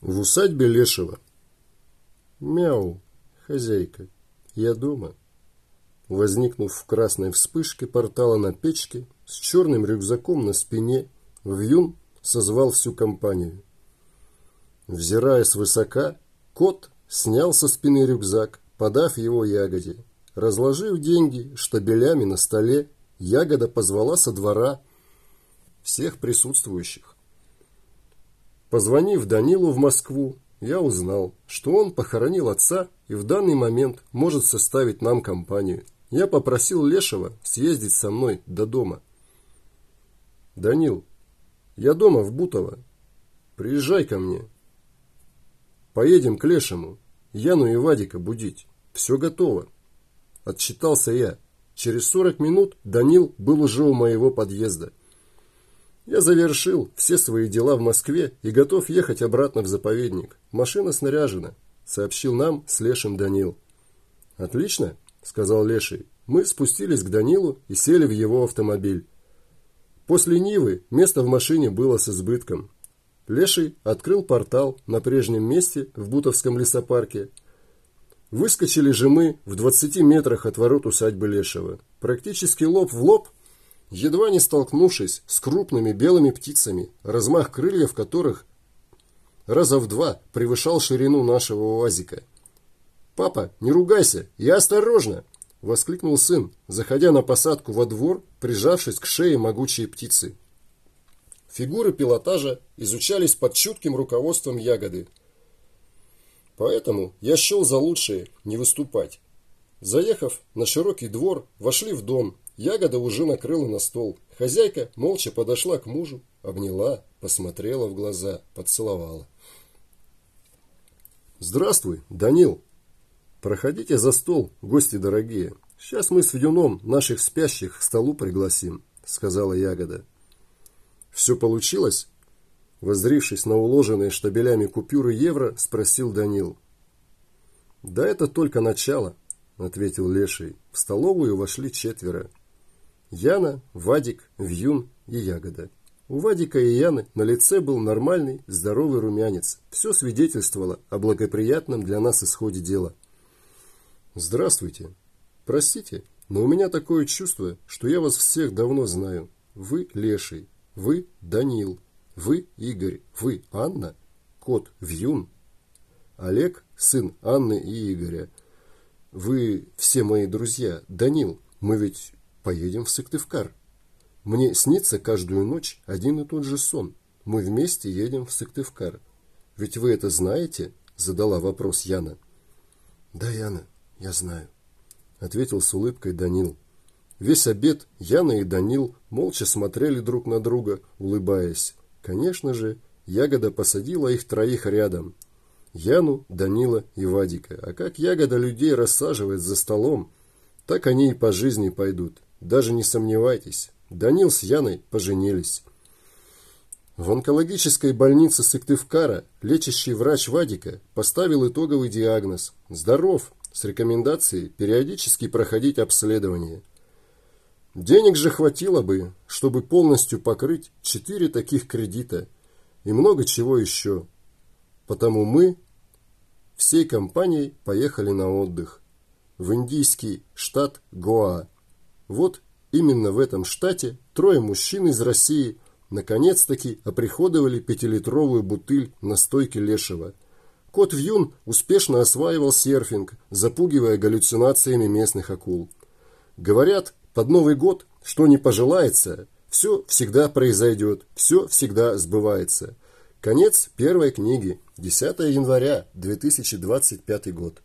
В усадьбе Лешего. Мяу, хозяйка, я дома. Возникнув в красной вспышке портала на печке, с черным рюкзаком на спине, Вьюн созвал всю компанию. Взирая свысока, кот снял со спины рюкзак, подав его ягоде. Разложив деньги штабелями на столе, ягода позвала со двора всех присутствующих. Позвонив Данилу в Москву, я узнал, что он похоронил отца и в данный момент может составить нам компанию. Я попросил Лешего съездить со мной до дома. Данил, я дома в Бутово. Приезжай ко мне. Поедем к Лешему. Яну и Вадика будить. Все готово. Отчитался я. Через 40 минут Данил был уже у моего подъезда. Я завершил все свои дела в Москве и готов ехать обратно в заповедник. Машина снаряжена, сообщил нам с Лешим Данил. Отлично, сказал Леший. Мы спустились к Данилу и сели в его автомобиль. После Нивы место в машине было с избытком. Леший открыл портал на прежнем месте в Бутовском лесопарке. Выскочили же мы в 20 метрах от ворот усадьбы Лешего. Практически лоб в лоб едва не столкнувшись с крупными белыми птицами, размах крыльев которых раза в два превышал ширину нашего уазика. «Папа, не ругайся, я осторожно!» – воскликнул сын, заходя на посадку во двор, прижавшись к шее могучей птицы. Фигуры пилотажа изучались под чутким руководством ягоды. Поэтому я счел за лучшее не выступать. Заехав на широкий двор, вошли в дом, Ягода уже накрыла на стол. Хозяйка молча подошла к мужу, обняла, посмотрела в глаза, поцеловала. «Здравствуй, Данил! Проходите за стол, гости дорогие. Сейчас мы с Вьюном наших спящих к столу пригласим», — сказала Ягода. «Все получилось?» Воззрившись на уложенные штабелями купюры евро, спросил Данил. «Да это только начало», — ответил Леший. В столовую вошли четверо. Яна, Вадик, Вьюн и Ягода. У Вадика и Яны на лице был нормальный, здоровый румянец. Все свидетельствовало о благоприятном для нас исходе дела. «Здравствуйте. Простите, но у меня такое чувство, что я вас всех давно знаю. Вы Леший, вы Данил, вы Игорь, вы Анна, кот Вьюн, Олег, сын Анны и Игоря. Вы все мои друзья. Данил, мы ведь поедем в Сыктывкар. Мне снится каждую ночь один и тот же сон. Мы вместе едем в Сыктывкар. Ведь вы это знаете? Задала вопрос Яна. Да, Яна, я знаю. Ответил с улыбкой Данил. Весь обед Яна и Данил молча смотрели друг на друга, улыбаясь. Конечно же, Ягода посадила их троих рядом. Яну, Данила и Вадика. А как Ягода людей рассаживает за столом, так они и по жизни пойдут. Даже не сомневайтесь, Данил с Яной поженились. В онкологической больнице Сыктывкара лечащий врач Вадика поставил итоговый диагноз «Здоров» с рекомендацией периодически проходить обследование. Денег же хватило бы, чтобы полностью покрыть четыре таких кредита и много чего еще. Потому мы всей компанией поехали на отдых в индийский штат Гоа. Вот именно в этом штате трое мужчин из России наконец-таки оприходовали пятилитровую бутыль настойки Лешего. Кот Вьюн успешно осваивал серфинг, запугивая галлюцинациями местных акул. Говорят, под Новый год, что не пожелается, все всегда произойдет, все всегда сбывается. Конец первой книги, 10 января 2025 год.